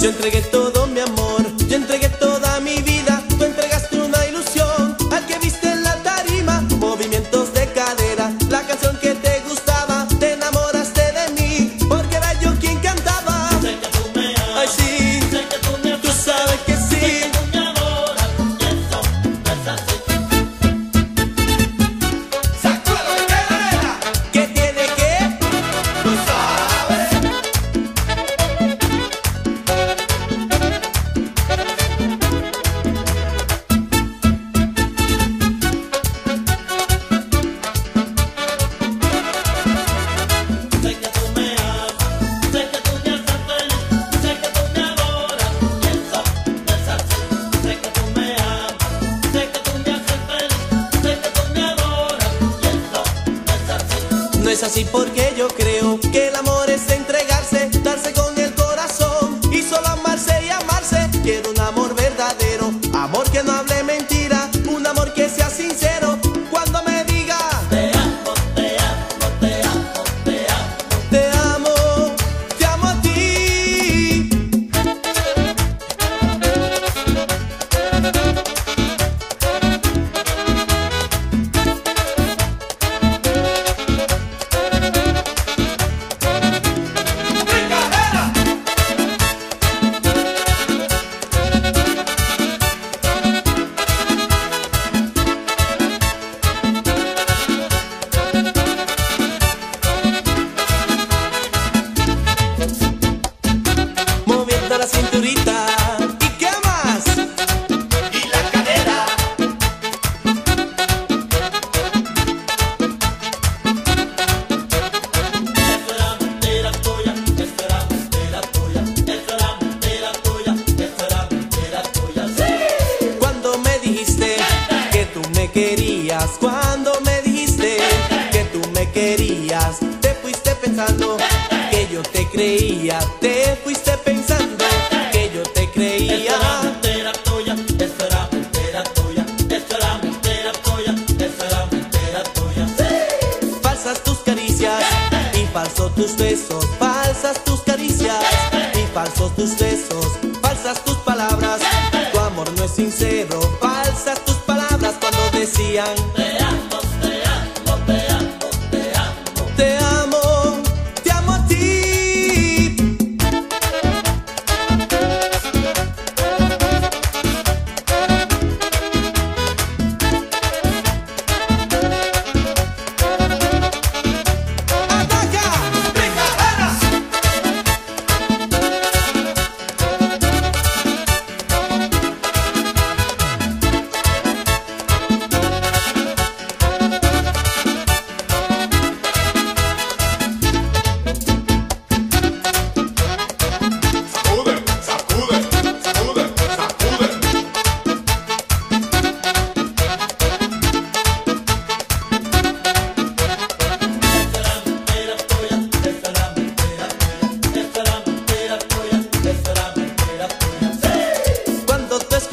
Yo entregué todo es así porque yo creo que el amor es entregarse, darse con el corazón y solo amarse y amar. querías, cuando me dijiste que tú me querías, te fuiste pensando que yo te creía, te fuiste pensando que yo te creía. Falsas tus caricias y falsos tus besos, falsas tus caricias y falsos tus besos, falsas tus palabras, tu amor no es sincero. siang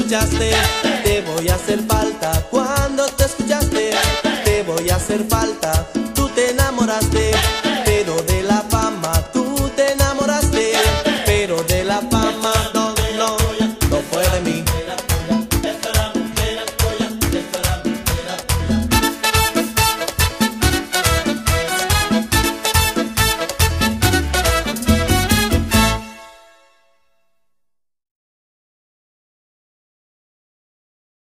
escuchaste, te voy a hacer falta. Cuando te escuchaste, te voy a hacer falta. Tú te enamoraste.